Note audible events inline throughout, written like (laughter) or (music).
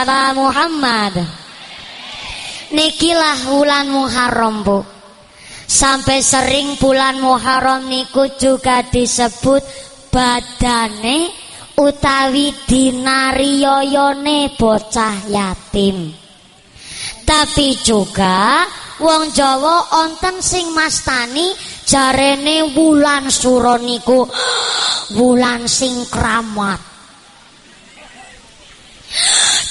ala Muhammad. Nikilah bulan Muharram bu. Sampai sering bulan Muharram niku juga disebut badane utawi dinariyoyone bocah yatim. Tapi juga wong Jawa onten sing mastani jarene wulan sura niku. (gasps) Wulan sing kramat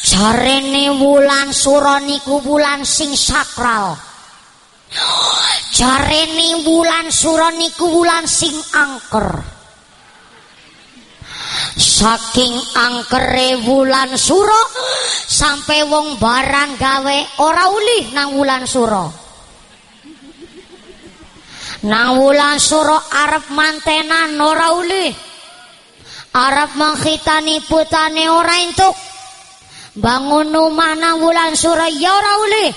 jarene wulan sura niku wulan sing sakral. Jarene wulan sura niku wulan sing angker. Saking angkere wulan suro sampai wong barang gawe ora ulih nang wulan suro nang wulan suro arep mantenan ora ulih. Arep menghitani putane ora entuk bangun rumah nang wulan suro ya ora ulih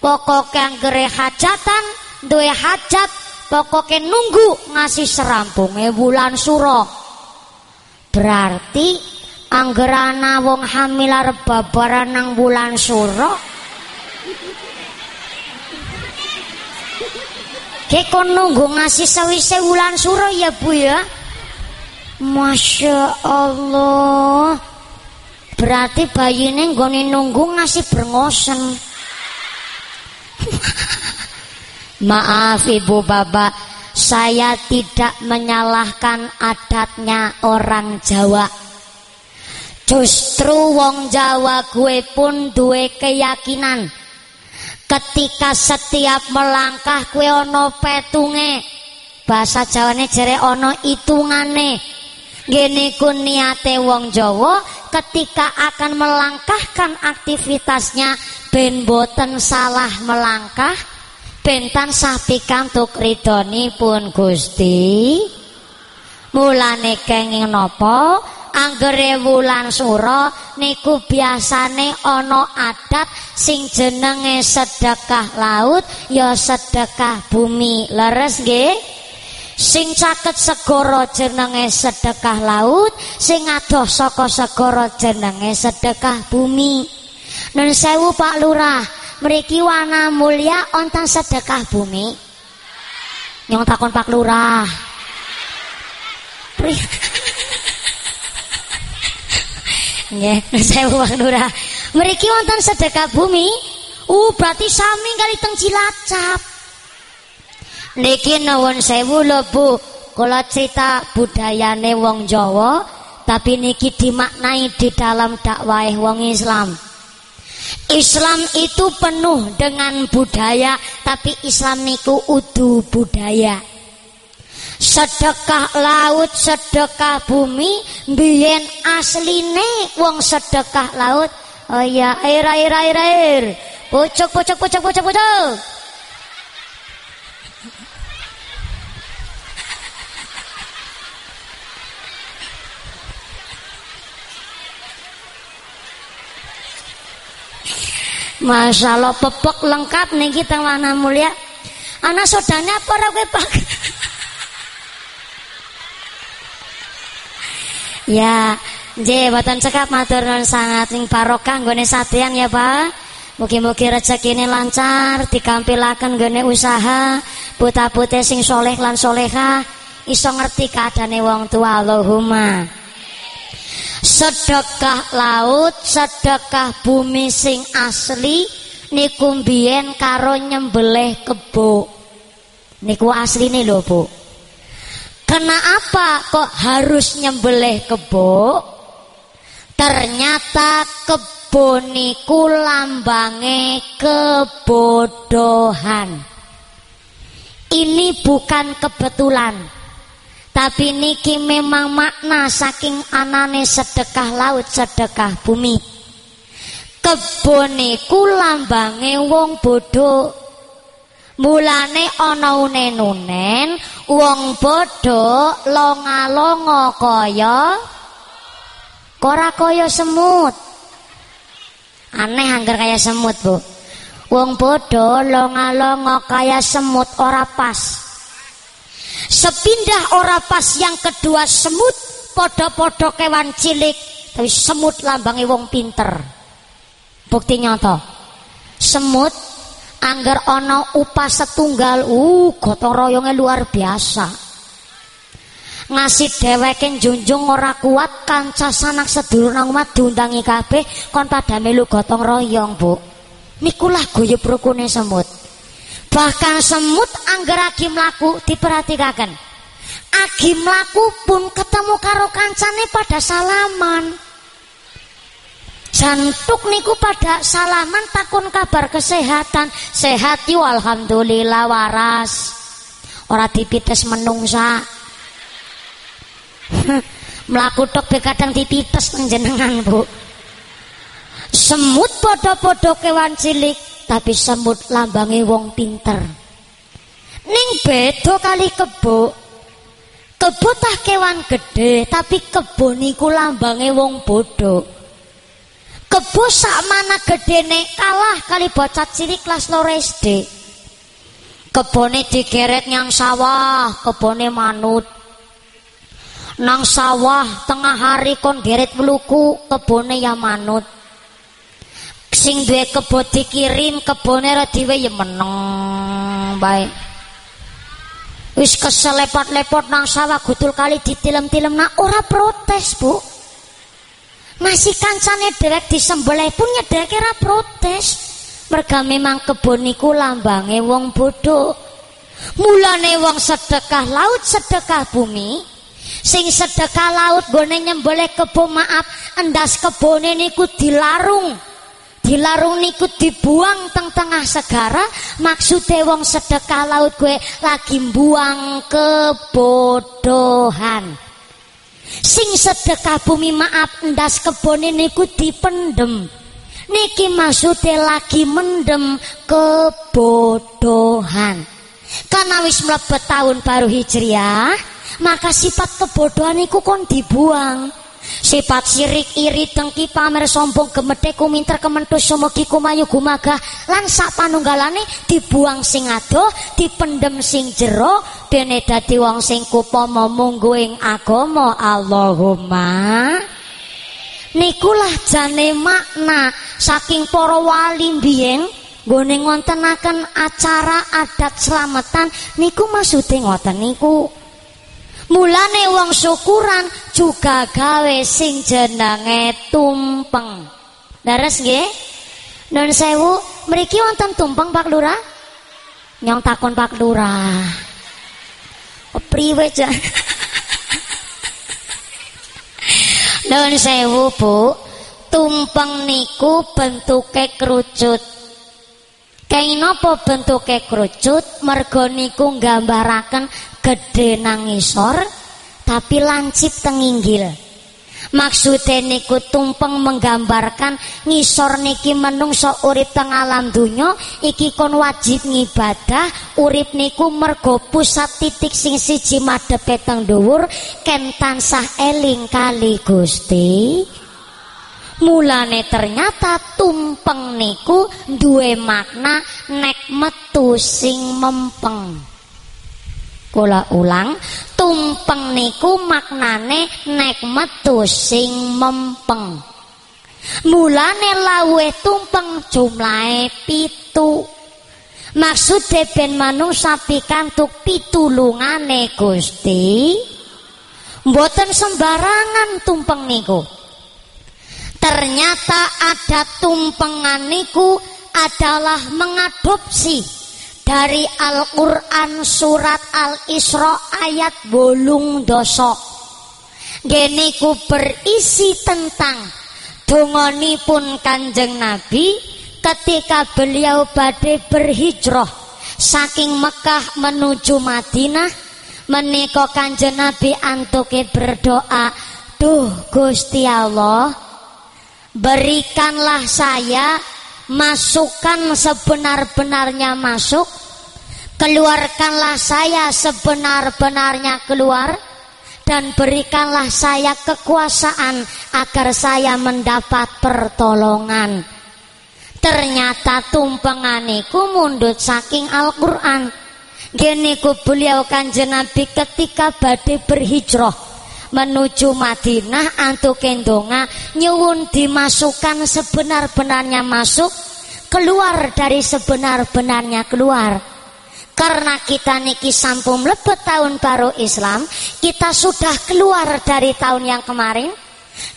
pokok anggere hajatan duwe hajat pokoknya nunggu ngasih serampungnya wulan suro Berarti anggerana wong hamil arep babaran nang bulan suro. Ki kon nunggu ngasih sawise wulan suro ya Bu ya. Masya Allah. Berarti bayi ini nggone nunggu ngasih berngosen. (laughs) Maaf ibu bapak saya tidak menyalahkan adatnya orang Jawa. Justru wong Jawa gue pun duwe keyakinan ketika setiap melangkah gue ono petunge. Bahasa Jawane jere ono hitungane. Gini ku niate wong Jawa ketika akan melangkahkan aktivitasnya ben boten salah melangkah. Bentan sah pikantuk pun Gusti. Mulane kenging nopo anggere wulan suro niku biasane ana adat sing jenenge sedekah laut ya sedekah bumi leres nggih sing caket segara jenenge sedekah laut sing adoh saka segara jenenge sedekah bumi nun sewu Pak Lurah Meriki wana mulia ontang sedekah bumi. Yang takon Pak Lurah. (laughs) Nggih, saya Pak Lurah. Meriki wonten sedekah bumi. Uh, berarti sami kali teng Cilacap. Niki nuwun sewu lho Bu. Kula cerita budayane wong Jawa, tapi niki dimaknai di dalam dakwah wong Islam. Islam itu penuh dengan budaya tapi Islam niku udu budaya sedekah laut sedekah bumi biyen asline wong sedekah laut oh ya air air air air pucuk pucuk pucuk pucuk pucuk Masya Allah pepek lengkap nih kita mana mulia. Anak sodanya apa ora pak? (laughs) ya, je boten cekap matur nuwun sangat ing barokah nggone sadean ya, Pak. Mugi-mugi rezeki ini lancar, dikampilaken gone usaha, puta-putih sing soleh lan soleha, iso ngerti keadane wong tua Allahumma sedekah laut sedekah bumi sing asli niku mbiyen karo nyembelih kebo. Niku asline lho Bu. Kenapa kok harus nyembelih kebo? Ternyata kebo niku lambange kebodohan. Ini bukan kebetulan tapi niki memang makna saking anane sedekah laut sedekah bumi. Kebon niku lambange wong bodoh mulane ana unen-unen wong bodoh longa-longa kaya ora kaya semut. Aneh angger kaya semut bu. Wong bodoh longa-longa kaya semut ora pas Sepindah ora pas yang kedua semut podo-podo kewan cilik. Tapi semut lambangi wong pinter. bukti nyata. Semut angger ana upah setunggal uh gotong royongnya luar biasa. Ngasih dheweke junjung ora kuat kanca sanak sedulur nang omah diundangi kabeh kon pada melu gotong royong Bu. Nikulah guyub rukune semut bahkan semut angger agi mlaku diperhatikan. Agi mlaku pun ketemu karo kancane pada salaman. Jantuk niku pada salaman takun kabar kesehatan. Sehat yu alhamdulillah waras. Ora dipites menungsa. (laughs) Melaku tok kadang dipites jenengan bu. Semut podo-podo kewan cilik tapi semut lambangi wong pinter. Ning bedo kali kebo. Kebo tah kewan gede tapi kebo niku lambangi wong bodoh kebo sak mana gedene kalah kali bocah cilik kelas loro SD kebone digeret nyang sawah kebone manut. Nang sawah tengah hari kon geret meluku kebone ya manut sing duwe kebo dikirim kebone ra diwe ya meneng bae. Wis keselepot-lepot nang sawah gutul kali ditilem-tilem nah ora protes bu. Masih kancane derek disembelih pun nyedek ora protes. Merga memang kebon niku lambange wong bodoh mulane wong sedekah laut sedekah bumi. Sing sedekah laut gone nyembelih kebo maaf endas kebone niku dilarung dilarung niku dibuang teng tengah segara maksude wong sedekah laut gue lagi buang kebodohan. Sing sedekah bumi maaf endas kebone niku dipendem. Niki maksude lagi mendem kebodohan. Karena wis mlebet tahun baru hijriah maka sifat kebodohan niku kon dibuang sifat sirik iri tengki pamer sombong gemete kuminter kementus sumegi kumayu gumagah. Lan sak panunggalane dibuang sing adoh dipendem sing jero dene dadi wong sing kupama munggu ing agama Allahumma. Nikulah jane makna saking para wali biyen nggone ngontenaken acara adat selamatan niku maksude ngoten niku Mulane wong syukuran juga gawe sing jenenge tumpeng. Dares nggih? Nun sewu, mriki wonten tumpeng Pak Lurah? Nyong takon Pak Lurah. Priwe jan? (laughs) Nun sewu, Bu. Tumpeng niku bentuke kerucut. Kayak napa bentuke kerucut? Mergo niku nggambaraken gede nang ngisor tapi lancip tenginggil maksudnya niku tumpeng menggambarkan ngisor niki menungso urip teng alam dunyo iki kon wajib ngibadah urip niku mergo pusat titik sing siji madhepe teng dhuwur ken tansah eling kali Gusti mulane ternyata tumpeng niku duwe makna nek metu sing mempeng Kula ulang, tumpeng niku maknane nek metu sing mempeng. Mulane lawe tumpeng jumlahe pitu. Maksude ben manungsa pikantuk pitulungane Gusti. Mboten sembarangan tumpeng niku. Ternyata ada tumpengan niku adalah mengadopsi dari Al-Quran surat Al-Isra ayat bolung dosok geniku berisi tentang pun kanjeng Nabi ketika beliau badai berhijrah saking Mekah menuju Madinah. Meniko kanjeng Nabi antuke berdoa Duh Gusti Allah berikanlah saya masukkan sebenar-benarnya masuk. Keluarkanlah saya sebenar-benarnya keluar. Dan berikanlah saya kekuasaan agar saya mendapat pertolongan. Ternyata tumpenganiku mundut saking Al-Quran. Geniku beliau kanjeng Nabi ketika badai berhijrah menuju Madinah antuk kendonga nyuwun dimasukkan sebenar-benarnya masuk keluar dari sebenar-benarnya keluar. Karena kita niki sampun mlebet tahun baru Islam kita sudah keluar dari tahun yang kemarin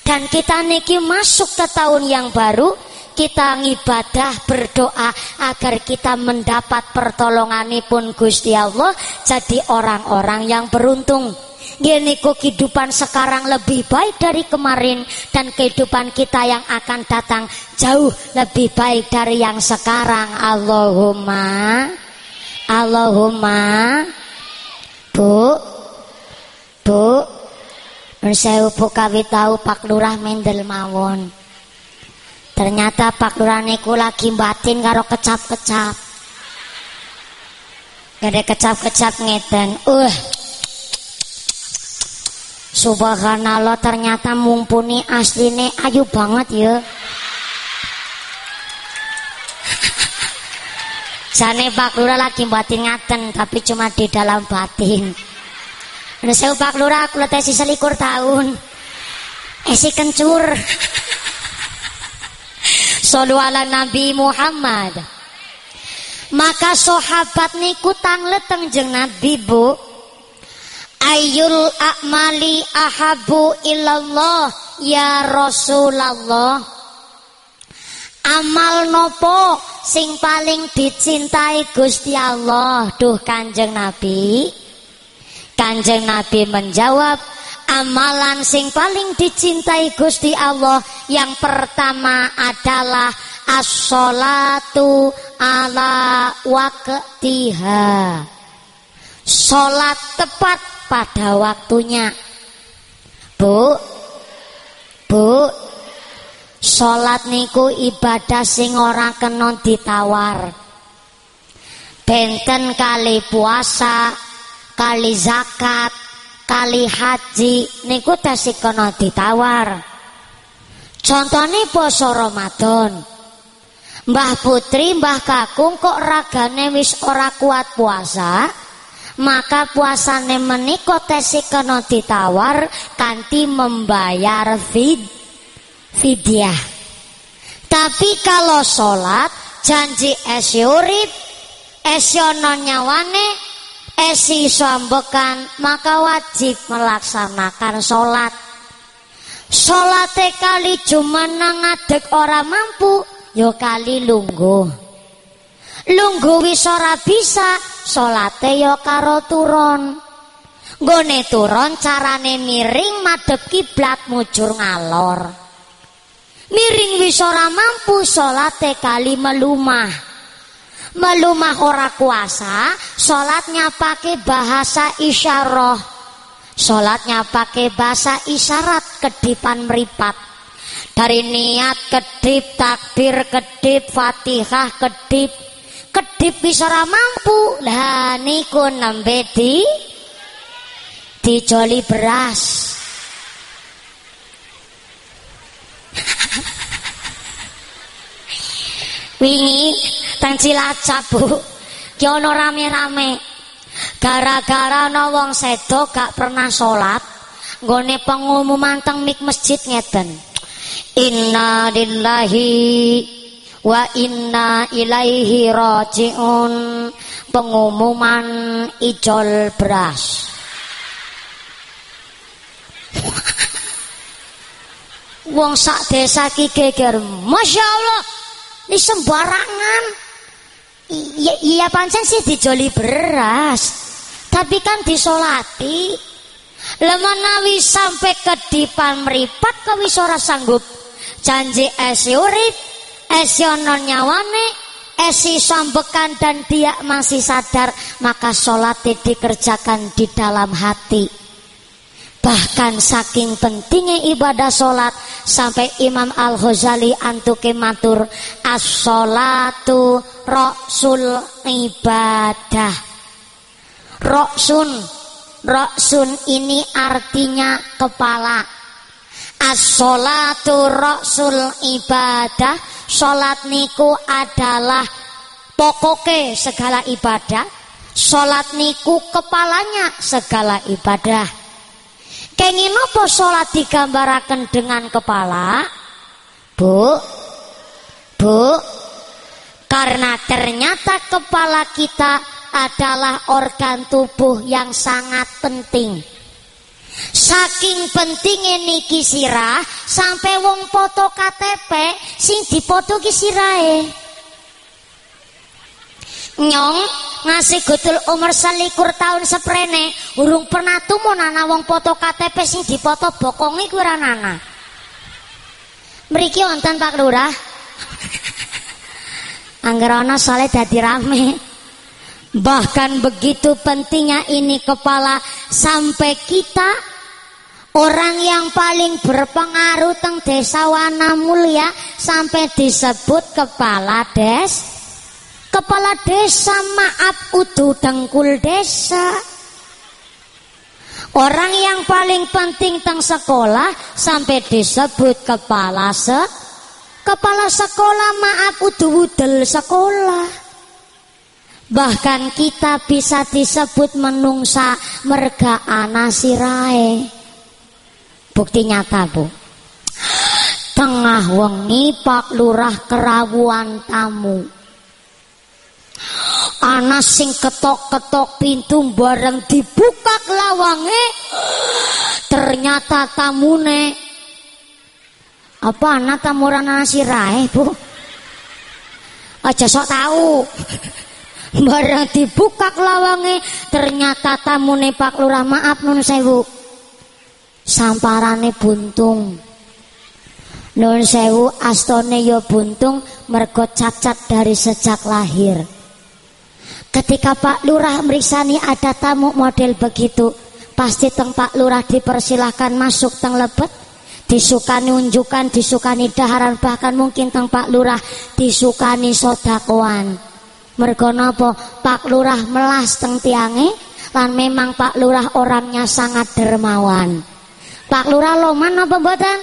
dan kita niki masuk ke tahun yang baru kita ngibadah berdoa agar kita mendapat pertolongan pun Gusti Allah jadi orang-orang yang beruntung Gini kehidupan sekarang lebih baik dari kemarin dan kehidupan kita yang akan datang jauh lebih baik dari yang sekarang Allahumma Allahumma Bu Bu saya buka tahu Pak Lurah Mendel Mawon Ternyata Pak Lurah niku lagi batin karo kecap-kecap. Gede kecap-kecap ngeten. Uh. Subhanallah ternyata mumpuni asline ayu banget ya. Jane Pak Lurah lagi batin ngaten tapi cuma di dalam batin. Saya Pak Lurah aku tesi selikur tahun. Esi kencur. Sallu ala Nabi Muhammad. Maka sahabat niku tangleteng jeng Nabi Bu. Ayul a'mali ahabu illallah ya Rasulullah. Amal nopo sing paling dicintai Gusti Allah. Duh Kanjeng Nabi. Kanjeng Nabi menjawab, amalan sing paling dicintai Gusti Allah yang pertama adalah as-sholatu ala waktiha Sholat tepat pada waktunya. Bu Bu Sholat niku ibadah sing ora kena ditawar. Benten kali puasa Kali zakat kali haji niku tasih kono ditawar. Contohnya poso Ramadan. Mbah Putri Mbah Kakung kok ragane wis ora kuat puasa maka puasane menika tesih kena ditawar kanthi membayar fid fidyah. Tapi kalau sholat janji esyurip esyonon nyawane esi sambekan maka wajib melaksanakan sholat. Sholat kali cuma ngadek ora mampu yo kali lunggu lunggu wis ora bisa sholate yo karo turun. Gone turun carane miring madep kiblat mujur ngalor. Miring wis ora mampu sholate kali melumah melumah ora kuasa sholatnya pakai bahasa isyarah. Sholatnya pakai bahasa isyarat kedipan meripat. Dari niat kedip takbir kedip fatihah kedip kedip bisa mampu. Lah niku nembe di dijoli beras. (laughs) Wingi teng Cilacap Bu. Ki ana rame-rame. Gara-gara ana wong sedo gak pernah salat nggone pengumuman teng mik masjid ngeten. Inna lillahi wa inna ilaihi rajiun. Pengumuman ijol beras. Wong sak desa ki geger. Masya Allah ini sembarangan. Iya, iya pancen sih dijoli beras. Tapi kan disolati. Lemanawi sampai ke dipan meripat ora sanggup. Janji esi urip esi onon nyawane esi sambekan dan dia masih sadar maka sholat dikerjakan di dalam hati Bahkan saking pentingnya ibadah sholat sampai Imam Al Ghazali antuke matur as-sholatu roksul ibadah. Roksun, roksun ini artinya kepala. As-sholatu roksul ibadah. Sholat niku adalah pokoknya segala ibadah. Sholat niku kepalanya segala ibadah Kenging apa salat digambaraken dengan kepala? Bu. Bu. Karena ternyata kepala kita adalah organ tubuh yang sangat penting. Saking pentingnya niki sirah sampai wong foto KTP sing dipoto ki sirahe. Nyong ngasih gutul umur selikur tahun seprene urung pernah tumun ana wong foto KTP sing dipoto bokongi kuwi ora nana. Mriki wonten Pak Lurah. (laughs) Angger soalnya dadi rame. Bahkan begitu pentingnya ini kepala sampai kita orang yang paling berpengaruh teng desa Wana Mulia sampai disebut kepala des. Kepala desa maaf utuh dengkul desa. Orang yang paling penting teng sekolah sampai disebut kepala se kepala sekolah maaf utuh wudel sekolah Bahkan kita bisa disebut menungsa merga anasirai. Bukti nyata, Bu. Tengah wengi Pak Lurah kerawuan tamu. Ana sing ketok-ketok pintu bareng dibuka lawange. Ternyata tamune apa anak tamuran anasirai, Bu? Aja sok tahu. Barang dibuka lawange ternyata tamune Pak Lurah maaf nun sewu. Samparane buntung. Nun sewu astone yo ya buntung mergo cacat dari sejak lahir. Ketika Pak Lurah merisani ada tamu model begitu, pasti teng Pak Lurah dipersilahkan masuk teng lebet disukani unjukan, disukani daharan bahkan mungkin teng Pak Lurah disukani sodakoan. Mergo napa Pak Lurah melas teng tiange lan memang Pak Lurah orangnya sangat dermawan. Pak Lurah loman apa mboten?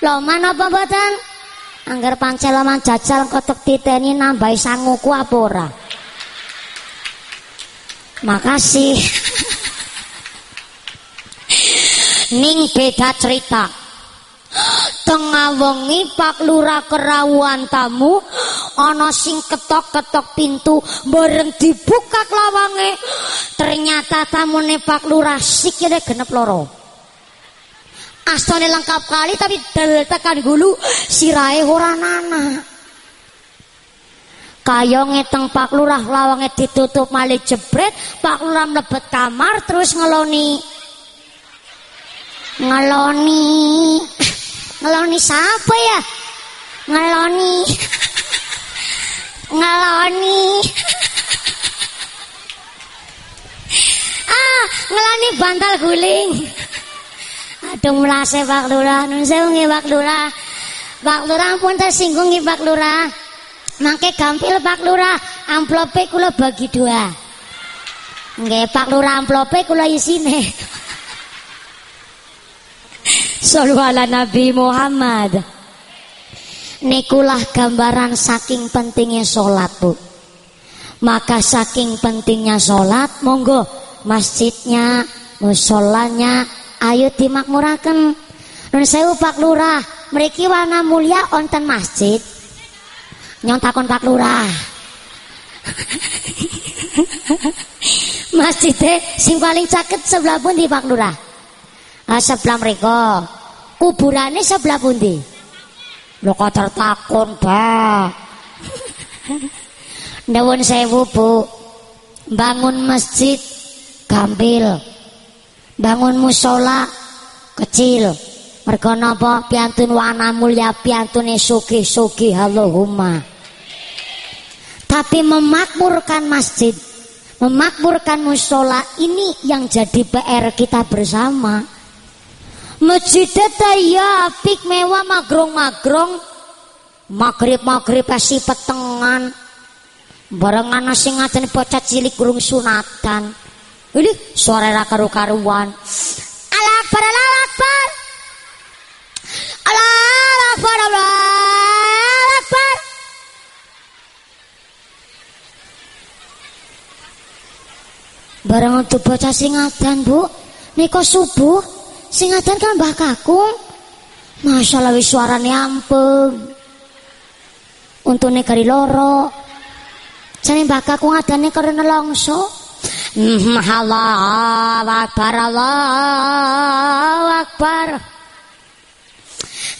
Loman apa mboten? Angger pancel loman jajal kotek titeni nambahi sanguku apa? Makasih. (laughs) Ning beda cerita tengah wengi Pak Lurah kerawuan tamu ana sing ketok-ketok pintu bareng dibuka lawange. Ternyata tamune Pak Lurah sikile genep loro astane lengkap kali tapi dal tekan gulu sirahe ora nana kaya ngeteng Pak Lurah lawange ditutup malih jebret Pak Lurah mlebet kamar terus ngeloni. Ngeloni ngeloni siapa ya? Ngeloni. Ngeloni. Ah ngeloni bantal guling. Aduh melase Pak Lurah. Nun sewu Pak Lurah. Pak Lurah pun tersinggung nggih Pak Lurah. Mangke gampil Pak Lurah. Amplope kula bagi dua. Nggih Pak Lurah amplope kula isine Sallu Nabi Muhammad. Nikulah gambaran saking pentingnya sholat bu. Maka saking pentingnya sholat, monggo masjidnya, musolanya, ayo dimakmurakan. Nun sewu Pak Lurah, meriki warna mulia onten masjid. Nyontakon Pak Lurah. (laughs) Masjidnya sing paling caket sebelah pun di Pak Lurah. Ah, sebelah mereka. Kuburannya sebelah pundi? Lo kok tertakun ba Dawon sewu bu. Bangun masjid gampil. Bangun musola kecil. Mergo napa? Piantun wana mulia piantune sugih sugih Allahumma. Tapi memakmurkan masjid memakmurkan musola ini yang jadi PR kita bersama Masjid ya apik mewah magrong-magrong. Magrib-magrib pasti petengan. Bareng ana sing ngajeni bocah cilik gurung sunatan. Ini suara ra karu-karuan. Allah Akbar, Allah Akbar. Allah Akbar, Allah Akbar. Bareng untuk bocah sing ngadan, Bu. Niko subuh sing adan kan Mbah Kakung. Masyaallah wis suarane ampun. Untune gari loro. Jane Mbah Kakung adane karena longso. Hmm, Allah Akbar Allah Akbar.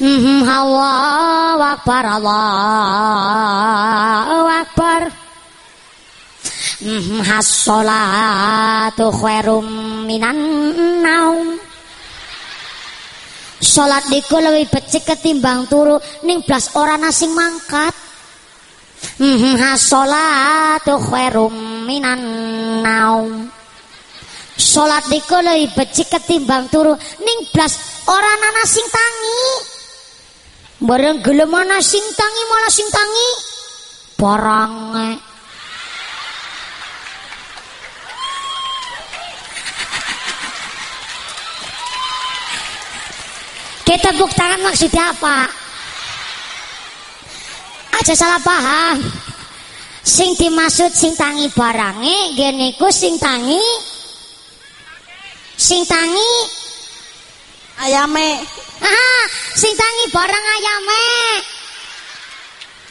Hmm, Allah Akbar Allah Akbar. Has-sholatu khairum minan naum Salat niku lebih becik ketimbang turu ning blas ora nasing mangkat. Mhm salatu khairum minan naum. Salat niku lebih becik ketimbang turu ning blas ora ana sing tangi. Bareng gelem ana sing tangi malah sing tangi. Barange Kita tepuk tangan maksudnya apa? Aja salah paham. Sing dimaksud sing tangi barange gene ku sing tangi sing tangi ayame. Ah, sing tangi barang ayame.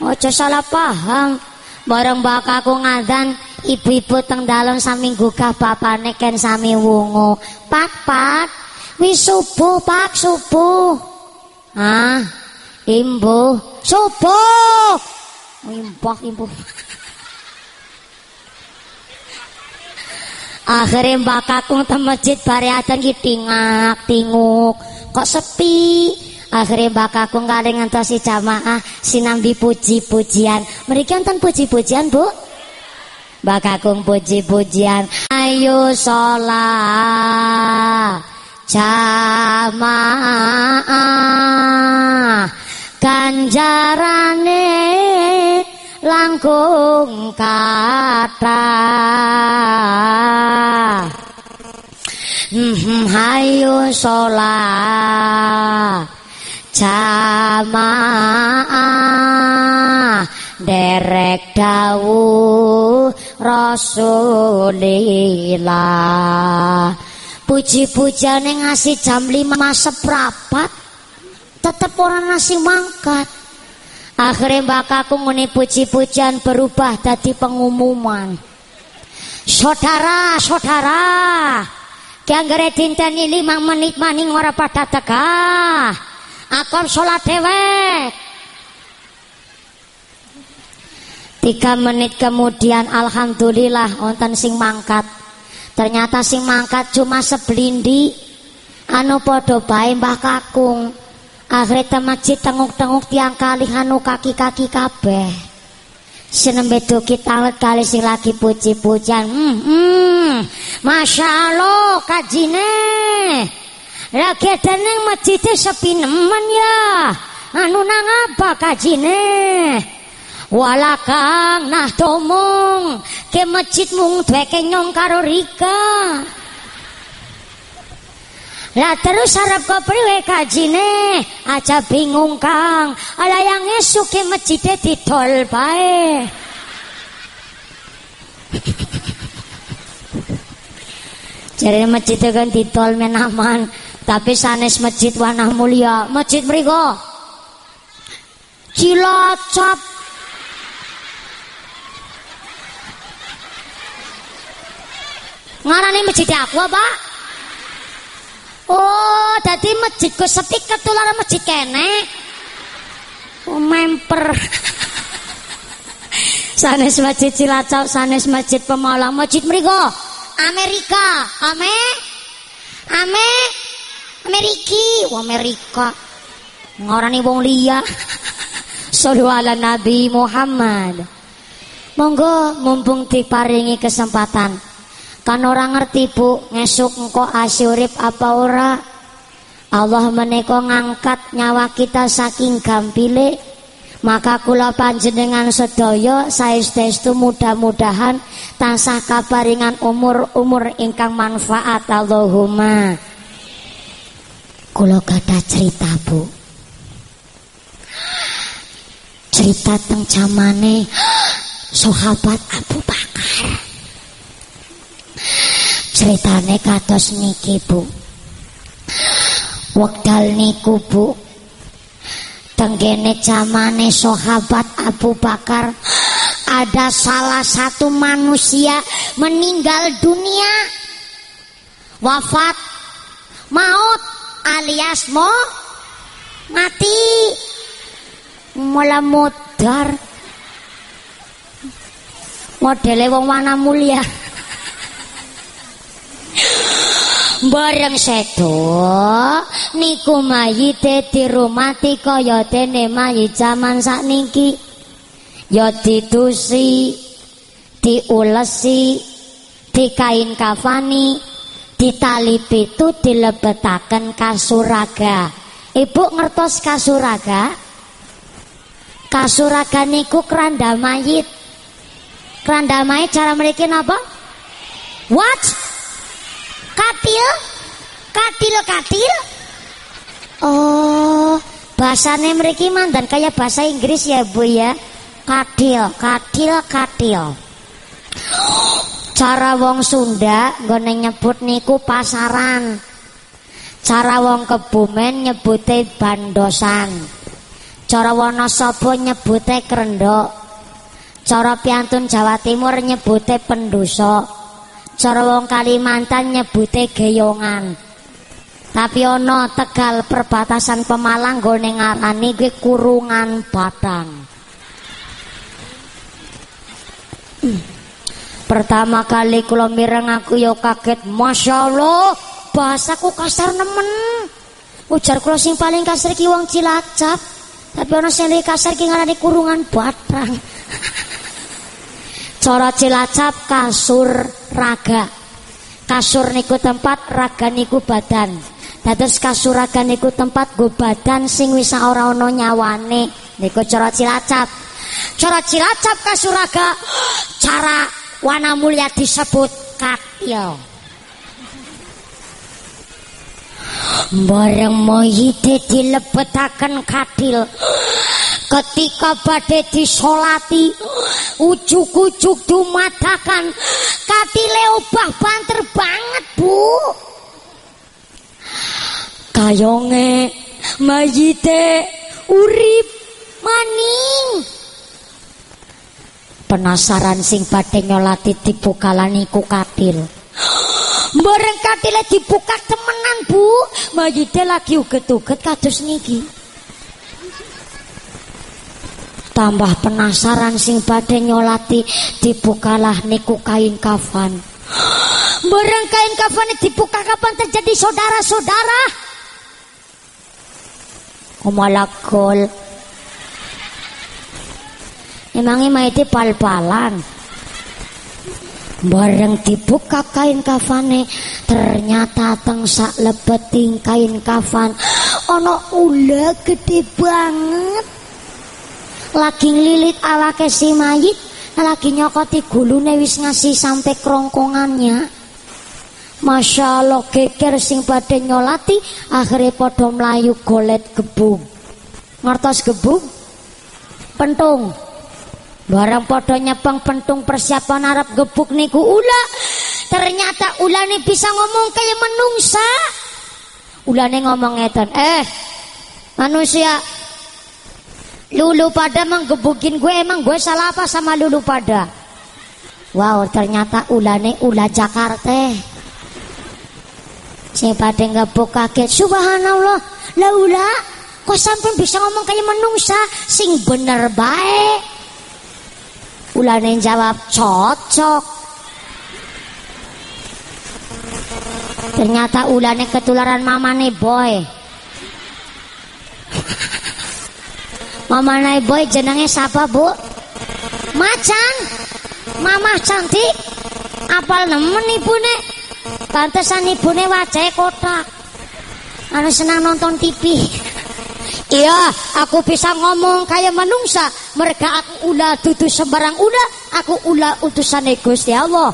Aja salah paham. Bareng bakaku ngadan ibu-ibu teng dalem sami gugah bapane ken sami wungu. Pak, Wis subuh, Pak, subuh. Ah, imbuh, subuh. Imbuh, imbuh. Akhirnya Mbak Kakung ke masjid bare adan ki tingak tinguk. Kok sepi? Akhirnya Mbak Kakung kali ngantosi jamaah sinambi puji-pujian. Mereka nonton puji-pujian, Bu? Mbak Kakung puji-pujian. Ayo sholat jamaah ganjarane langkung kata hmm, hayu sholat. Jamaah derek dawuh rasulillah Puji-pujiane ngasih jam 5 seprapat tetep orang nasi mangkat. Akhirnya mbak aku nguni puji-pujian berubah jadi pengumuman. Saudara, saudara, kianggere dinteni lima menit maning ora pada tegah. Akon sholat dewek. Tiga menit kemudian Alhamdulillah onten sing mangkat Ternyata sing mangkat cuma sebelindi. Anu podo bae Mbah Kakung. Akhirnya masjid tenguk-tenguk tiang kali anu kaki-kaki kabeh. Senembe duki talet kali sing lagi puji-pujian. Hmm, hmm. Masya Allah kajine. Lagi deneng masjidnya sepi nemen ya. Anu nang apa kajine? Walakang nah tomong ke masjid mung duweke nyong karo Rika. Lah terus harap kau priwe kajine? Aja bingung kang. Ala yang esuk ke masjidnya ditol bae. Jadi masjid kan ditol menaman tapi sanes masjid wanah mulia. Masjid mereka Cilacap Ngarani masjid aku apa? Oh, jadi masjidku sepi ketularan masjid kene. Oh, memper. (laughs) sanes masjid Cilacap, sanes masjid Pemalang, masjid mriku Amerika, ame ame Ameriki, Amerika. Ngarani wong liya. (laughs) Sallu Nabi Muhammad. Monggo mumpung diparingi kesempatan Kan orang ngerti bu Ngesuk engko asyurip apa ora? Allah meneko ngangkat nyawa kita saking gampile maka kula panjenengan sedaya saestu mudah-mudahan tansah kabaringan umur-umur ingkang manfaat. Allahumma. Kula kata cerita bu. Cerita teng zamane sahabat Abu Bakar ceritane kados niki Bu. Wekdal niku Bu. Tenggene zamane sahabat Abu Bakar ada salah satu manusia meninggal dunia. Wafat maut alias mo mati. Melemudar modele wong mana mulia bareng sedo niku mayite dirumati kaya dene mayit zaman sakniki. Ya ditusi diulesi dikain kafani ditali pitu dilebetaken kasuraga. Ibu ngertos kasuraga? Kasuraga niku keranda mayit. Keranda mayit cara mereka apa what katil? Katil katil oh bahasanya mereka mandan kayak bahasa Inggris ya bu ya. Katil katil katil. Cara wong Sunda gone nyebut niku pasaran. Cara wong kebumen nyebute bandosan. Cara Wonosobo nyebute krendok. Cara piantun Jawa Timur nyebute pendoso cara wong Kalimantan nyebute geyongan. Tapi ono Tegal perbatasan Pemalang gone ngarani gue kurungan Padang pertama kali kula mireng aku yo kaget. Masya Allah bahasaku kasar nemen. Ujar kula sing paling kasar ki wong Cilacap. Tapi ono sing kasar ki ngarani kurungan Padang (laughs) Cara Cilacap kasur raga. Kasur niku tempat, raga niku badan. Dados kasur raga niku tempat go badan sing wis ora ana nyawane. Niku cara Cilacap. Cara Cilacap kasur raga. Cara wana mulia disebut katil. Bareng moyite dilebetaken katil ketika badhe disolati ujuk-ujuk dumadakan katile obah banter banget bu. Kayonge mayite urip maning penasaran sing badhe nyolati dibukalan iku katil bareng katile dibuka temenan bu. Mayite lagi uget-uget kados niki. Tambah penasaran sing badhe nyolati dibukalah niku kain kafan. Bareng kain kafan dibuka kapan terjadi saudara-saudara? Omalakol Emangnya maiti pal-palan Bareng dibuka kain kafane Ternyata tengsak lebeting kain kafan. Ono ula gede banget. Lagi lilit awake si mayit lagi nyokoti gulune wis ngasih sampai kerongkongannya Masya Allah geger sing pada nyolati akhirnya podo melayu golet gebung. Ngertos gebung? Pentung barang podo nyepeng pentung persiapan Arab gebuk niku ula. Ternyata ula nih bisa ngomong kayak menungsa. Ula nih ngomong ngeten eh manusia Lulu pada menggebukin gue emang gue salah apa sama lulu pada? Wow ternyata ulane ula Jakarta. Si pada ngebuk kaget Subhanallah Lah ula Kok sampai bisa ngomong kayak menungsa? Sing bener baik Ulane jawab cocok. Ternyata ulane ketularan mama nih boy. Mama naik boy jenenge siapa bu? Macan. Mama cantik. Apal nemen ibu nek Pantesan ibu nek wajahnya kotak. Anu senang nonton TV Iya aku bisa ngomong kayak menungsa Mereka aku ulah tutu sembarang ulah Aku ulah utusan Gusti Allah.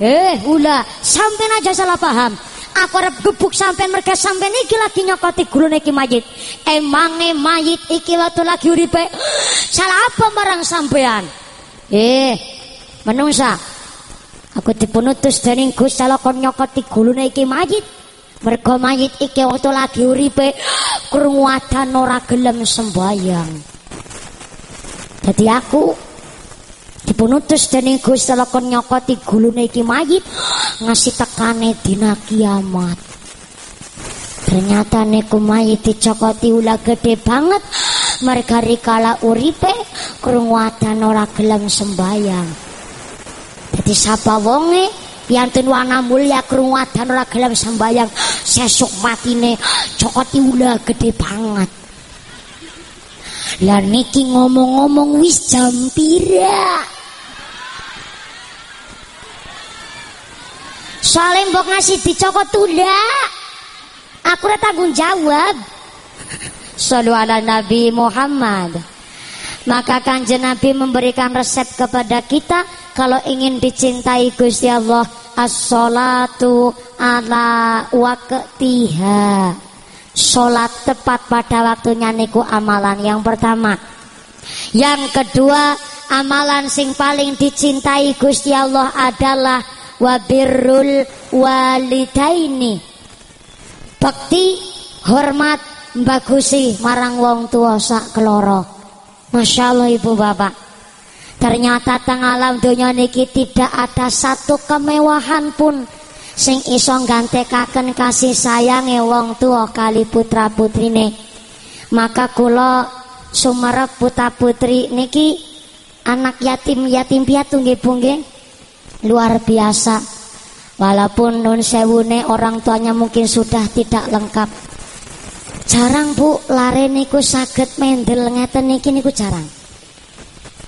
Eh ulah Sampai aja salah paham. Aku arep gebuk sampean mereka sampean iki lagi nyokoti gulune iki mayit emange mayit iki waktu lagi uripe. (gasps) Salah apa marang sampean? Eh menungsa aku dipunutus dening Gusti Allah kon nyokoti gulune iki mayit Mergo mayit iki waktu lagi uripe. (gasps) Krungu adan ora gelem sembayang. Jadi aku dipunutus dening Gusti Allah kon nyokoti gulune iki mayit ngasih tekane dina kiamat. Ternyata niku mayit dicokoti ulah gede banget mereka rikala uripe krungu adan ora gelem sembayang. Jadi sapa wonge Piantun wana mulia krungu adan ora gelem sembayang sesuk matine cokoti ula gede banget. Lah niki ngomong-ngomong wis jam pira? Soalnya mbok ngasih dicokot ula. Aku ora tanggung jawab. Sallu ala Nabi Muhammad. Maka kanjeng Nabi memberikan resep kepada kita kalau ingin dicintai Gusti Allah as-salatu ala waqtiha salat tepat pada waktunya niku amalan yang pertama. Yang kedua amalan sing paling dicintai Gusti Allah adalah wabirrul walidaini. Bakti hormat bagusi marang wong tua sak keloro. Masya Allah ibu bapak. Ternyata teng alam dunia niki tidak ada satu kemewahan pun sing iso gantekaken kasih sayang wong tua kali putra putrine. Maka kula sumerep putra putri niki anak yatim yatim piatu nggih Bu Luar biasa. Walaupun nun sewune orang tuanya mungkin sudah tidak lengkap. Jarang Bu lare niku saged mendel ngeten niki niku jarang.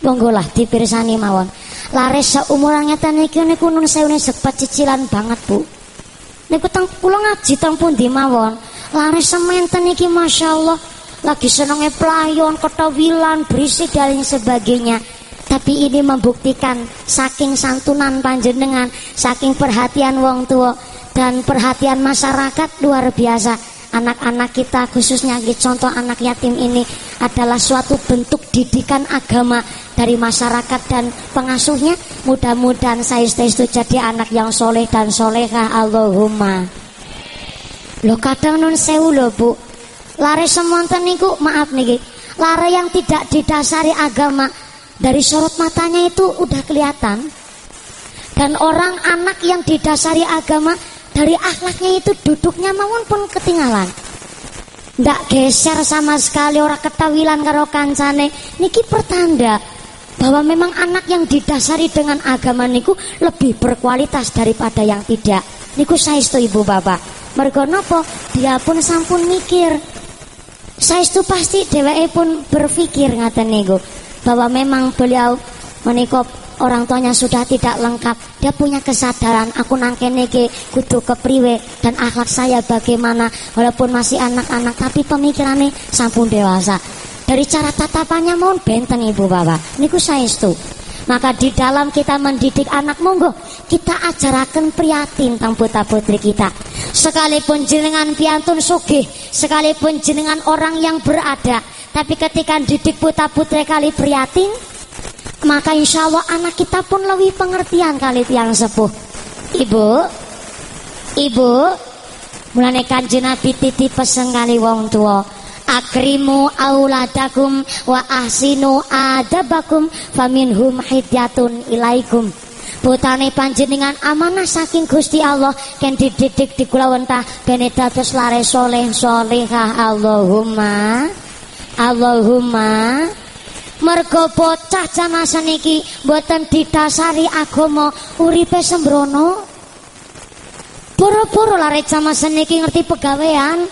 Monggo lah dipirsani mawon. Laris seumuran ngeten iki niku nun sewune sepat cicilan banget, Bu. Niku teng kula ngaji teng pundi mawon. Laris sementen iki masyaallah lagi senenge pelayon, ketawilan, berisik dan sebagainya. Tapi ini membuktikan saking santunan panjenengan, saking perhatian wong tua dan perhatian masyarakat luar biasa anak-anak kita khususnya contoh anak yatim ini adalah suatu bentuk didikan agama dari masyarakat dan pengasuhnya. Mudah-mudahan saya itu jadi anak yang soleh dan soleha Allahumma. Lo kadang non sewu lo bu. Lare semonten niku maaf nih lare yang tidak didasari agama dari sorot matanya itu udah kelihatan. Dan orang anak yang didasari agama dari akhlaknya itu duduknya mawon pun ketinggalan. Ndak geser sama sekali orang ketawilan karo kancane. Niki pertanda bahwa memang anak yang didasari dengan agama niku lebih berkualitas daripada yang tidak. Niku saya itu ibu bapak. Mergo nopo dia pun sampun mikir. Saya itu pasti dewa pun berpikir ngaten niku bahwa memang beliau menikop orang tuanya sudah tidak lengkap. Dia punya kesadaran aku nangkene ke kudu kepriwe. Dan akhlak saya bagaimana? Walaupun masih anak-anak tapi pemikirannya sampun dewasa. Dari cara tatapannya mohon benten ibu bapak. Niku itu maka di dalam kita mendidik anak monggo kita ajarakan prihatin tentang putra putri kita. Sekalipun jenengan piantun sugih sekalipun jenengan orang yang berada tapi ketika didik putra putri kali prihatin maka insya Allah anak kita pun lebih pengertian kali tiang sepuh. Ibu, ibu, mulane kanjeng Nabi titi pesen kali wong tua. Akrimu auladakum wa ahsinu adabakum faminhum hidyatun ilaikum. Putane panjenengan amanah saking Gusti Allah ken dididik di kula wentah bene dados lare soleh solehah Allahumma Allahumma mergo bocah zaman seniki mboten didasari agama uripe sembrono. Poro-poro lare zaman seniki ngerti pegawean.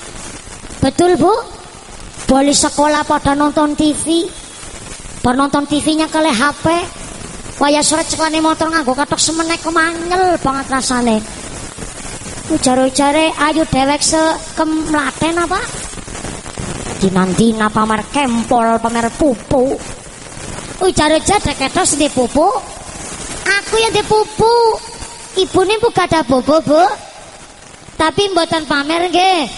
Betul bu? Boleh sekolah pada nonton TV penonton TV-nya kali HP waya sore ceklane motor nganggo katok semenek kemanyel banget rasane. Ujare-ujare ayo dewek se kemlaten apa? Dinantina pamer kempol, pamer pupu. Ujar-ujar deketos di pupu. Aku yang di pupu. Ibu ini bukan ada bobo, Bu. Tapi mboten pamer nggih.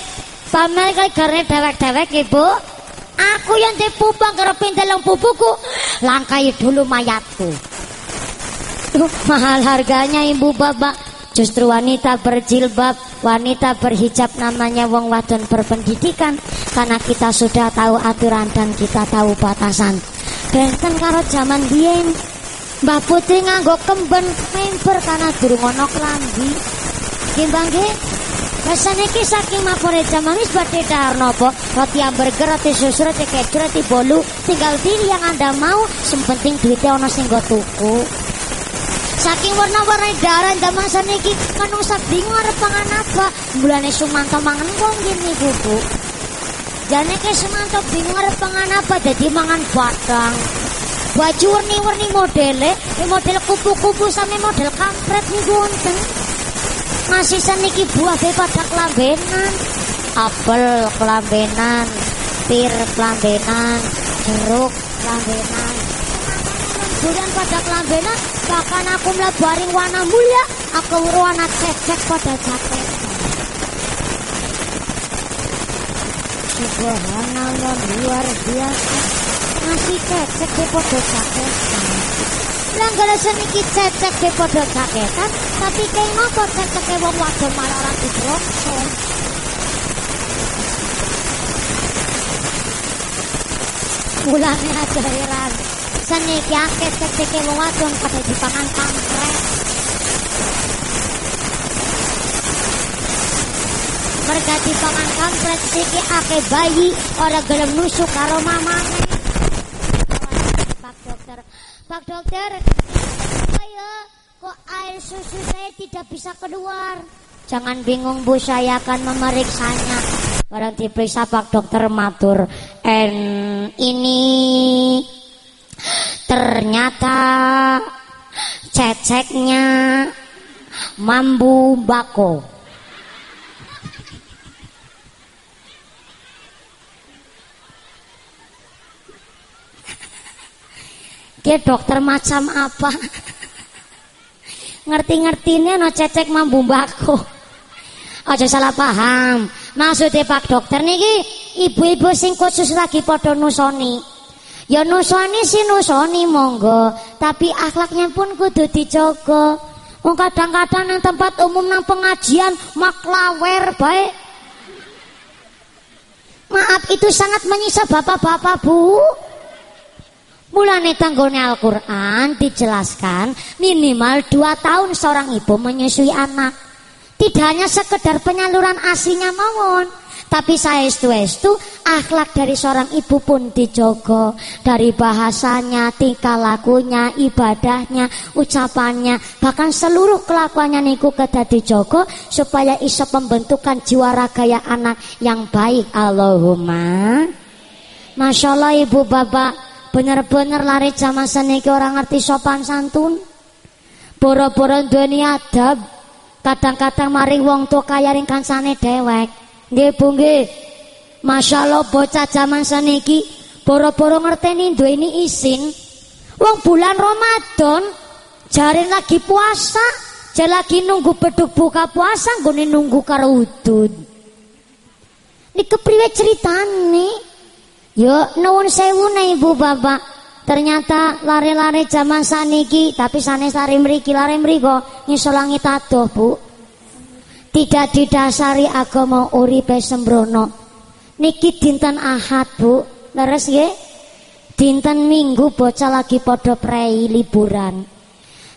Pamer kali garene dewek-dewek Ibu. Aku yang di pupu karo pindeleng pupuku. Langkai dulu mayatku. Mahal harganya Ibu Bapak. Justru wanita berjilbab, wanita berhijab namanya wong wadon berpendidikan karena kita sudah tahu aturan dan kita tahu batasan. Benten karo zaman biyen. Mbak Putri nganggo kemben member karena durung ana klambi. Mbak nggih. Rasane iki saking mapore zaman wis badhe dahar napa? Roti hamburger, roti susu, roti keju, roti bolu, tinggal pilih yang Anda mau, sing penting duitnya ana sing tuku. Saking warna-warni darah zaman saniki usah bingung arep pangan apa. Mulane Sumanto mangan wong gini bubu. Jane ke Sumanto bingung arep pangan apa jadi mangan batang. Baju warni-warni modele, model kupu-kupu sampe model kampret niku wonten. Masih saniki buah be pada kelambenan. Apel kelambenan, pir kelambenan, jeruk kelambenan. Durian pada kelambenan bahkan aku melebaring warna mulia aku warna cecek pada jaket sederhana lan luar biasa nasi cecek ke podo kaketan langgala seniki cecek ke podo kaketan tapi kaya ngopo cecek ke wong wadah marara di bronco mulanya aja heran seniki ake cecek ke wong wadah pada dipangan pangkret Mereka dipangan kampret siki akeh bayi ora gelem nusuk karo mamane. Pak dokter, Pak dokter, ayo kok air susu saya tidak bisa keluar. Jangan bingung Bu, saya akan memeriksanya. Barang diperiksa Pak dokter matur, en ini Ternyata ceceknya mambu bako. Dia dokter macam apa? Ngerti-ngertinya no cecek mambu bako. Aja salah paham. Maksudnya Pak dokter niki ibu-ibu sing khusus lagi podo nusoni. Ya nusoni si nusoni monggo, tapi akhlaknya pun kudu dijogo. Wong kadang-kadang nang tempat umum nang pengajian maklawer baik. Maaf itu sangat menyisa bapak-bapak bu. Mulane tanggone Al-Quran dijelaskan minimal dua tahun seorang ibu menyusui anak. Tidak hanya sekedar penyaluran asinya mawon, tapi saya estu-estu akhlak dari seorang ibu pun dijogo dari bahasanya, tingkah lakunya, ibadahnya, ucapannya, bahkan seluruh kelakuannya niku kedah dijogo supaya iso pembentukan jiwa ragaya anak yang baik. Allahumma. Masya Allah ibu bapak bener-bener lari zaman seniki orang ngerti sopan santun. Boro-boro dunia adab. Kadang-kadang maring wong tua kaya ring kancane dewek. Nggih Bu nggih. Masyaallah bocah zaman saniki boro-boro ngerteni duweni isin. Wong bulan Ramadan jare lagi puasa, jare lagi nunggu beduk buka puasa nggone nunggu karo udud. Ini kepriwe ceritane? Yo nuwun sewu Ibu Bapak. Ternyata lari-lari zaman saniki tapi sanes lari mriki lari mriko ngisor langit adoh, Bu. Tidak didasari agama uripe sembrono. Niki dinten ahad bu. Leres ya dinten minggu bocah lagi podo prei liburan.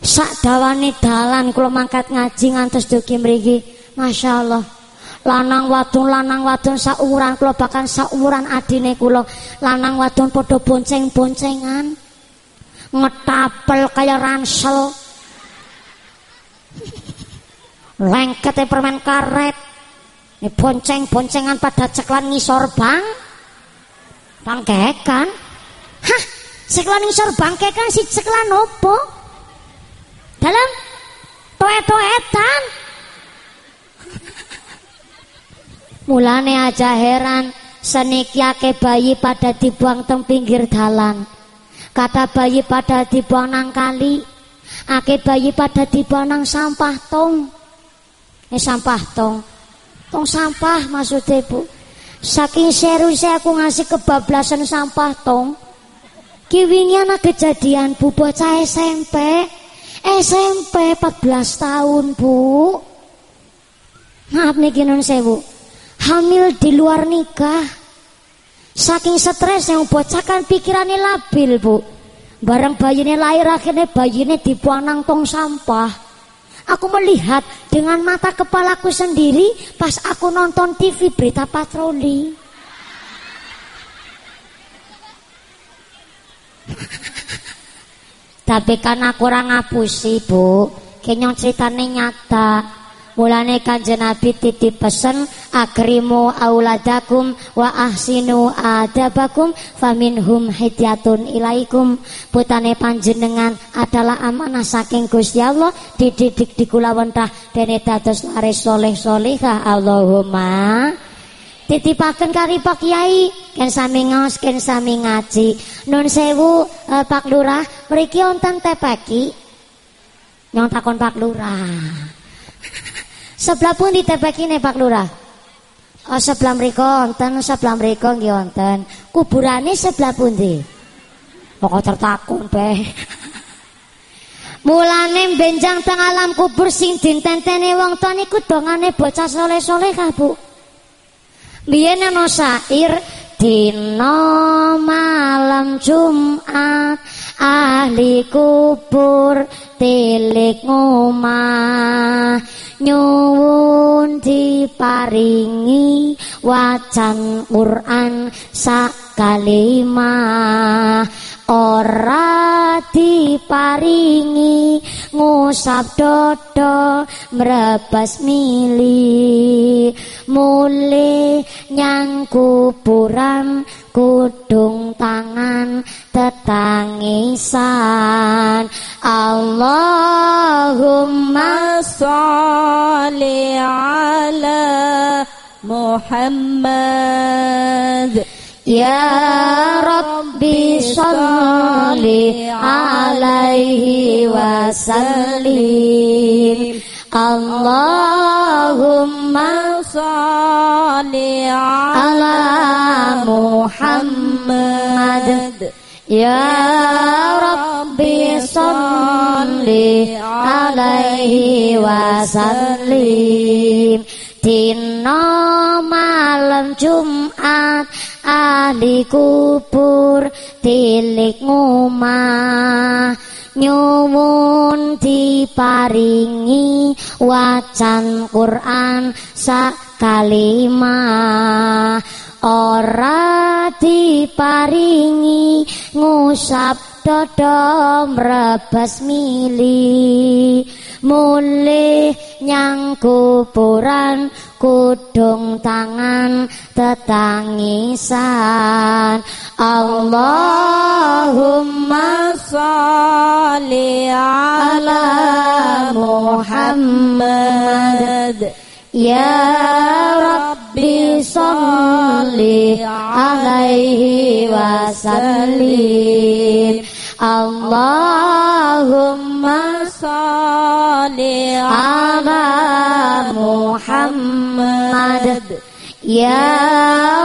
Sak dawane dalan kula mangkat ngaji ngantos dugi mriki. Masya Allah lanang wadon lanang wadon sauran kula bahkan sauran adine kula. Lanang wadon podo bonceng-boncengan. Ngetapel kaya ransel. Lengkete permen karet. Ini bonceng-boncengan pada ceklan ngisor bang. Bangkekan hah? Ceklan ngisor bangkekan si ceklan opo? Dalam toet-toetan mulane aja heran senikiake bayi pada dibuang teng pinggir dalan kata bayi pada dibuang nang kali ake bayi pada dibuang nang sampah tong ini sampah tong. Tong sampah maksudnya bu. Saking seriusnya aku ngasih kebablasan sampah tong. Kiwingi anak kejadian bu bocah SMP. SMP 14 tahun bu maaf nih nun sewu hamil di luar nikah. Saking stres yang bocah kan pikirannya labil bu. Bareng bayinya lahir akhirnya bayinya dibuang tong sampah. Aku melihat dengan mata kepalaku sendiri pas aku nonton TV berita patroli. Tapi kan aku orang ngapusi bu. Kenyong ceritane nyata Mulane kanjeng Nabi titip pesen akrimu auladakum wa ahsinu adabakum faminhum hidyatun ilaikum. Putane panjenengan adalah amanah saking Gusti Allah dididik di kulawentah dene dados laris soleh solehah Allahumma. Titipaken kari Pak Kiai ken sami ngaos ken sami ngaji. Nun sewu eh, Pak Lurah mriki wonten tepeki? Nyong takon Pak Lurah Sebelah pun di tepeki nih Pak Lurah. Oh sebelah mereka wonten, sebelah mereka nggih wonten. Kuburane sebelah pundi? Pokok tertakun pe. (laughs) Mulane benjang teng alam kubur sing dintenteni wong tuwa niku dongane bocah soleh-soleh kah Bu? Biyen ana syair dina malam Jumat ahli kubur tilik ngomah nyuwun diparingi wacan Quran sak kalimah ora diparingi ngusap dodo mrebas mili. Mule nyang kuburan kudung tangan tetangisan Allahumma sholli ala Muhammad Ya Rabbi sholli alaihi wasallim. Allahumma salli ala Muhammad. Ya Rabbi salli alaihi wasallim. Dino malam Jumat ahli kubur tilik ngomah. Nyuwun diparingi wacan Quran sak kalimah. Ora diparingi ngusap dodo mrebes mili mulih nyang kuburan kudung tangan tetangisan. Allahumma salli ala Muhammad. Ya Rabbi salli alaihi wasallim Allahumma salli ala Muhammad. Ya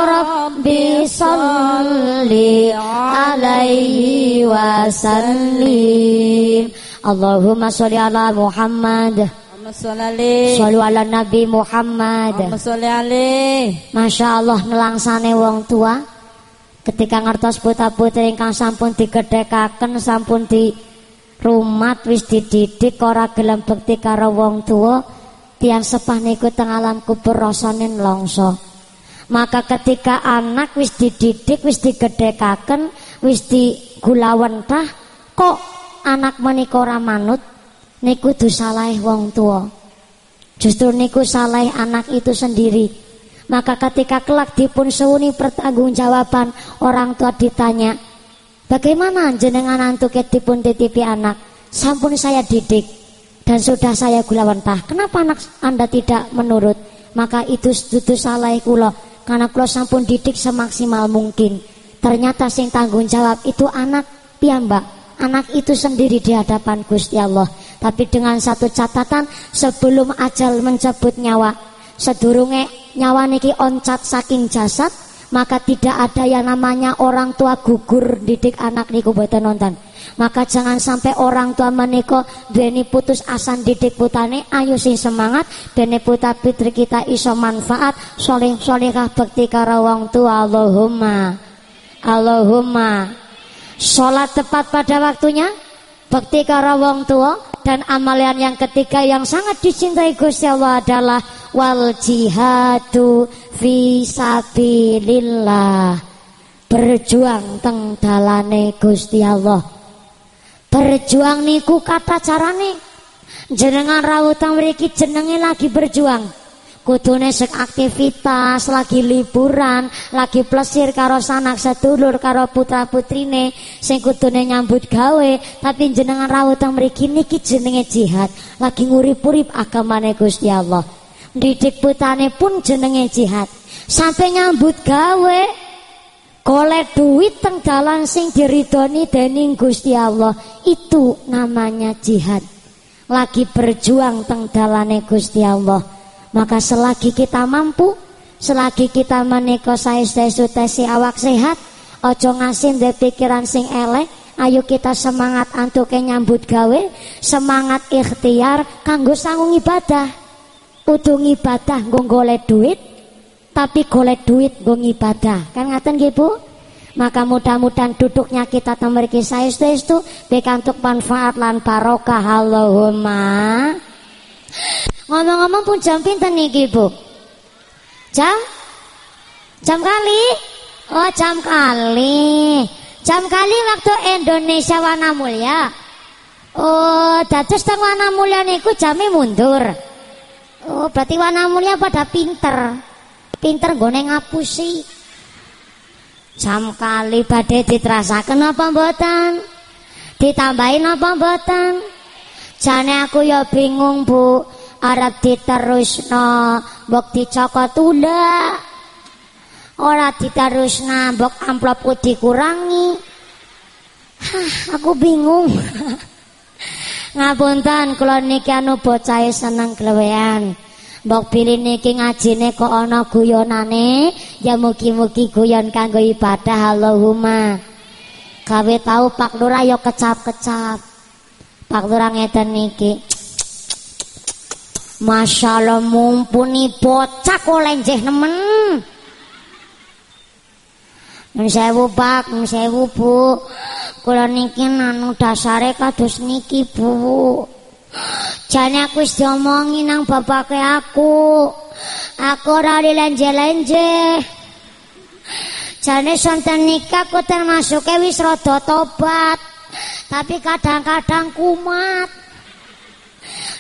Rabbi salli alaihi wasallim. Allahumma salli ala Muhammad. Sallu ala Nabi Muhammad. Masya Allah nelangsane wong tua ketika ngertos putra putri ingkang sampun digedhekaken sampun di rumat wis dididik ora gelem bekti karo wong tua tiang sepah niku teng alam kubur rasane longso maka ketika anak wis dididik wis digedhekaken wis digulawentah kok anak menika ora manut? Niku salah wong tua justru niku salah anak itu sendiri maka ketika kelak dipun sewuni pertanggungjawaban orang tua ditanya, bagaimana jenengan antuk dipun titipi anak? Sampun saya didik dan sudah saya gulawentah. Kenapa anak anda tidak menurut? Maka itu itu salah kulo karena kulo sampun didik semaksimal mungkin. Ternyata sing tanggung jawab itu anak piyambak. Anak itu sendiri di hadapan Gusti Allah. Tapi dengan satu catatan sebelum ajal mencabut nyawa sedurunge nyawa niki oncat saking jasad maka tidak ada yang namanya orang tua gugur didik anak niku boten nonton. Maka jangan sampai orang tua meniko deni putus asa didik putane ayo sing semangat deni putra putri kita iso manfaat soleh solehah bekti karo wong tua. Allahumma Allahumma. Sholat tepat pada waktunya bekti karo wong tua dan amalan yang ketiga yang sangat dicintai Gusti Allah adalah wal jihadu fi sabilillah berjuang teng dalane Gusti Allah Berjuang niku kata carane. Jenengan rawuh mriki jenenge lagi berjuang. Kudune sek aktivitas, lagi liburan, lagi plesir karo sanak sedulur karo putra putrine sing kudune nyambut gawe, tapi jenengan rawuh teng mriki niki jenenge jihad, lagi ngurip-urip agamane Gusti Allah. Didik putane pun jenenge jihad. Sampai nyambut gawe, Golek duit teng dalan sing diridoni dening Gusti Allah itu namanya jihad. Lagi berjuang teng dalane Gusti Allah. Maka selagi kita mampu, selagi kita menika saestu tesi awak sehat, ojo ngasih de pikiran sing elek, ayo kita semangat antuke nyambut gawe, semangat ikhtiar kanggo sanggung ibadah. Kudu ibadah nggo golek duit, tapi golek duit gue ibadah kan ngaten nggih Bu? Maka mudah-mudahan duduknya kita temeriki saestu bekantuk manfaat lan barokah. Allahumma. Ngomong-ngomong pun jam pinten niki Bu? Jam? Jam kali? Oh jam kali. Jam kali waktu Indonesia warna mulia. Oh dados teng warna mulia niku jamnya mundur oh berarti warna mulia pada pinter. Pinter gone ngapusi. Jam kali badhe diterasaken apa mboten? Ditambahin apa mboten? Jane aku ya bingung Bu. Arep diterusno mbok dicokot tunda ora diterusna mbok amplopku dikurangi. Hah, aku bingung (laughs) ngapunten kula niki anu bocah seneng klewean Mbok pilih niki ngajine kok ana guyonane, ya mugi-mugi guyon kanggo ibadah Allahumma. Gawe tau Pak Lurah ya kecap-kecap. Pak Lurah ngeten niki. Masya Allah mumpuni bocah kok lenjeh nemen. Sewu Pak, sewu Bu. Kula niki anu dasare kados niki Bu. Jane aku wis diomongi nang bapake aku. Aku ora lenje-lenje. Jane sonten nikah aku termasuk wis rada tobat. Tapi kadang-kadang kumat.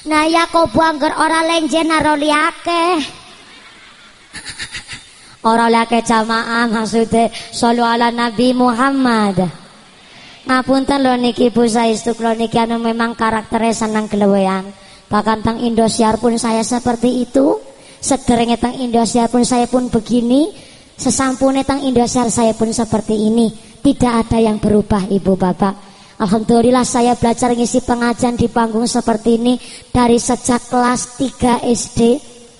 Nah ya kau buangger ora lenje naro liake. Ora liake jamaah maksudnya Sallu ala Nabi Muhammad. Ngapunten lho niki Bu Saistu kula niki anu memang karakternya senang gelewean. Bahkan tang Indosiar pun saya seperti itu. Sederenge tang Indosiar pun saya pun begini. Sesampune tang Indosiar saya pun seperti ini. Tidak ada yang berubah Ibu Bapak. Alhamdulillah saya belajar ngisi pengajian di panggung seperti ini dari sejak kelas 3 SD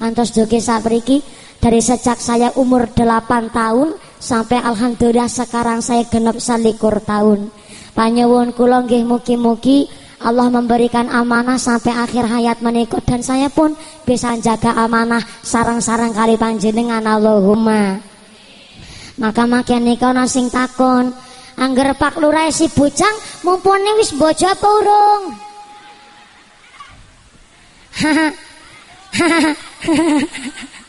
antos doge sapriki dari sejak saya umur 8 tahun sampai alhamdulillah sekarang saya genap salikur tahun. Panyewon kula nggih mugi-mugi Allah memberikan amanah sampai akhir hayat menikah dan saya pun bisa jaga amanah sarang-sarang kali panjenengan Allahumma. Maka makin nikah nasing takon, angger Pak Lurah si bujang mumpuni wis bojo apa urung? (laughs) (laughs)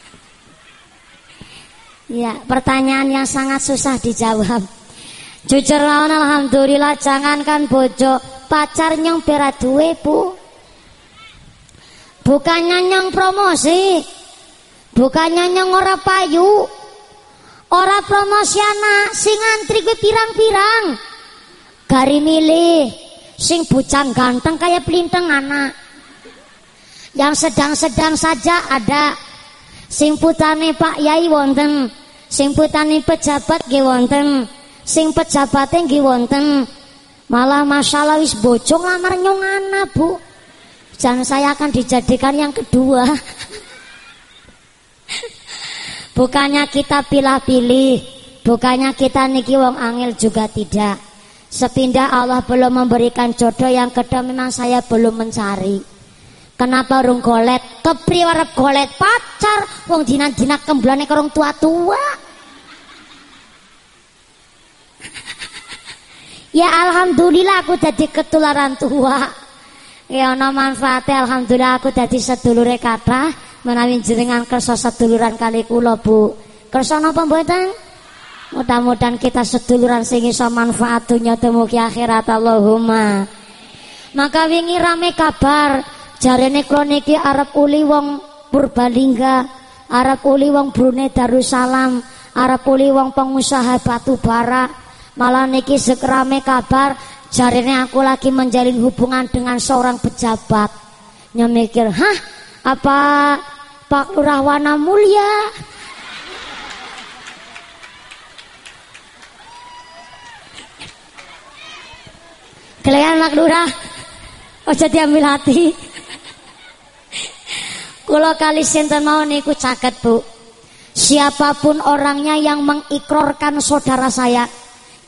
ya, pertanyaan yang sangat susah dijawab. Jujur lawan alhamdulillah jangankan bojo pacar nyong pera duwe bu. Bukannya nyong promosi. Bukannya nyong ora payu. Ora promosi anak sing antri gue pirang-pirang. Gari milih sing bujang ganteng kayak pelintang anak. Yang sedang-sedang saja ada sing putane Pak Yai wonten, sing putane pejabat ge wonten sing pejabate nggih wonten malah masalah wis bocong lamar nyong anak bu jangan saya akan dijadikan yang kedua (laughs) bukannya kita pilih-pilih Bukannya kita niki wong angel juga tidak. Sepindah Allah belum memberikan jodoh yang kedua memang saya belum mencari. Kenapa rung golet? Kepriwarep golet pacar wong dina-dina kemblane kerong tua-tua. (laughs) ya alhamdulillah aku jadi ketularan tua. Ya ana manfaate alhamdulillah aku dadi sedulure kathah menawi jenengan kersa seduluran kali kula Bu. Kersa napa mboten? Mudah-mudahan kita seduluran sing iso manfaat dunya akhirat Allahumma. Maka wingi rame kabar jarene kula niki arep uli wong Purbalingga, arep uli wong Brunei Darussalam, arep uli wong pengusaha batu bara. Malah niki sekrame kabar jarene aku lagi menjalin hubungan dengan seorang pejabat. Nyemikir, "Hah? Apa Pak Lurah Wana Mulia?" Kalian Mak Lurah Ojo diambil hati Kulo kali sinten mau niku caket bu? Siapa pun orangnya yang mengikrorkan saudara saya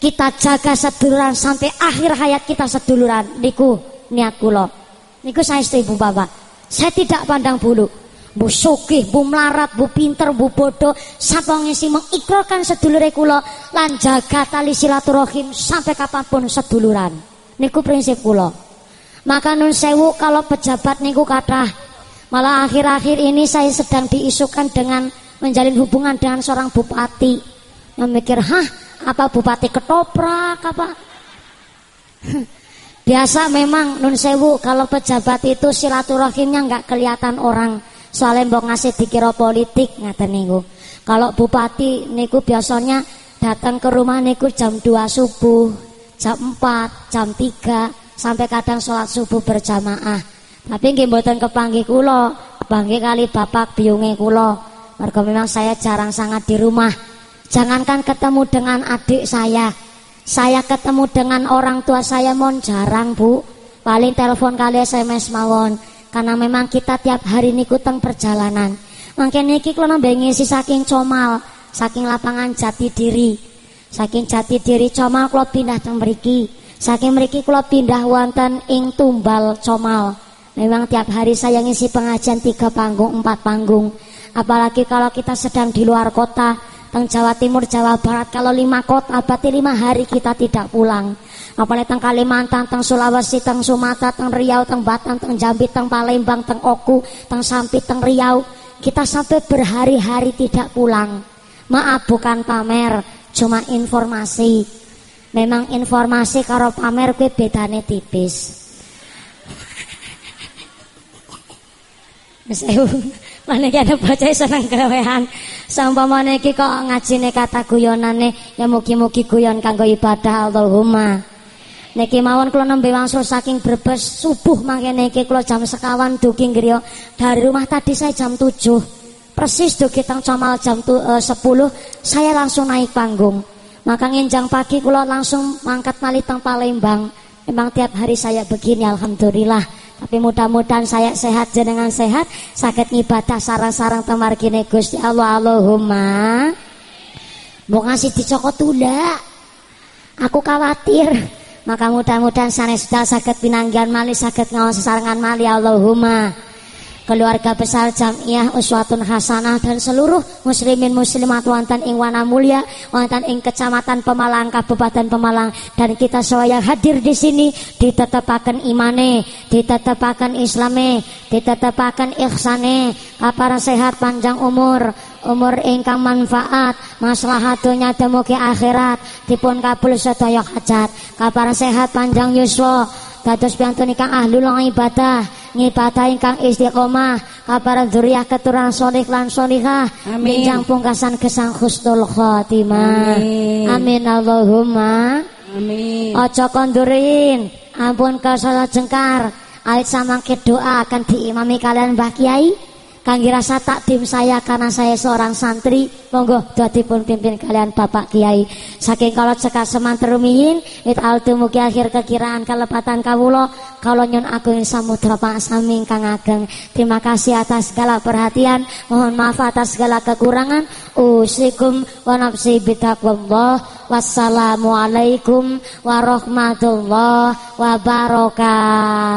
Kita jaga seduluran sampai akhir hayat kita seduluran. Niku niat kulo Niku saya ibu bapak. Saya tidak pandang bulu. Bu sugih, bu melarat, bu pinter, bu bodoh. Sapa ngisi mengikrorkan sedulure kulo Lan jaga tali silaturahim Sampai kapan pun seduluran. Niku prinsip kula. Maka nun sewu kalau pejabat niku kathah malah akhir-akhir ini saya sedang diisukan dengan menjalin hubungan dengan seorang bupati. Memikir hah? Apa bupati ketoprak apa? (laughs) Biasa memang nun sewu kalau pejabat itu silaturahimnya nggak kelihatan orang. Soalnya mbok ngasih dikira politik ngaten niku. Kalau bupati niku biasanya datang ke rumah niku jam 2 subuh jam 4, jam 3 sampai kadang sholat subuh berjamaah. Tapi nggih mboten kepanggih kula, kepanggih kali bapak biunge kula. Mergo memang saya jarang sangat di rumah. Jangankan ketemu dengan adik saya, saya ketemu dengan orang tua saya mon jarang, Bu. Paling telepon kali SMS mawon. Karena memang kita tiap hari niku teng perjalanan. Mungkin niki kula nambe ngisi saking comal, saking lapangan jati diri. Saking jati diri Comal kula pindah teng mriki. Saking mriki kula pindah wonten ing Tumbal Comal. Memang tiap hari saya ngisi pengajian tiga panggung, empat panggung. Apalagi kalau kita sedang di luar kota, teng Jawa Timur, Jawa Barat, kalau lima kota, berarti lima hari kita tidak pulang. Apalagi teng Kalimantan, teng Sulawesi, teng Sumatera, teng Riau, teng Batam, teng Jambi, teng Palembang, teng Oku, teng Sampit, teng Riau. Kita sampai berhari-hari tidak pulang. Maaf bukan pamer, cuma informasi memang informasi karo pamer gue bedane tipis Mas mana ada baca seneng kerewehan sampai mana kok ngajine kata guyonane ya mugi-mugi guyon kanggo ibadah Allahumma Niki mawon kula nembe wangsul saking Brebes subuh mangkene iki kula jam sekawan dugi griya dari rumah tadi saya jam 7 Persis do kita camal jam tu, uh, 10 saya langsung naik panggung. Maka nginjang pagi kulo langsung mangkat malih teng Palembang. Memang tiap hari saya begini alhamdulillah. Tapi mudah-mudahan saya sehat jenengan sehat, sakit ngibadah sarang-sarang temar kini Gusti Allah Allahumma. Mau ngasih dicokot tula. Aku khawatir. Maka mudah-mudahan sana sudah sakit pinanggian mali sakit ngawas sarangan mali Allahumma keluarga besar Jamiah Uswatun Hasanah dan seluruh muslimin muslimat wonten ing wana mulia wonten ing Kecamatan Pemalang Kabupaten Pemalang. Dan kita semua yang hadir di sini ditetepaken imane ditetepaken islame ditetepaken ihsane. Kapara sehat panjang umur umur ingkang manfaat maslahatunya temuki akhirat dipun kabul sedaya hajat. Kapara sehat panjang yuswa. Dados piantun ingkang ahlul ibadah ngibadah ingkang istiqomah kabar dzurriyyah keturunan saleh lan salihah minjang pungkasan gesang husnul khotimah amin, amin Allahumma. Amin. Aja kondurin ampun salah jengkar. Ait samangke doa akan diimami kalian Mbah Kiai Kangge rasa takdim saya karena saya seorang santri, monggo dadi pun pimpin kalian Bapak Kiai. Saking kalau cekak semanten rumiyin, it altu mugi akhir kekiraan kelepatan kawula, kalau nyun agung samudra saming kang ageng. Terima kasih atas segala perhatian, mohon maaf atas segala kekurangan. Usikum wa nafsi bitaqwallah. Wassalamualaikum warahmatullahi wabarakatuh.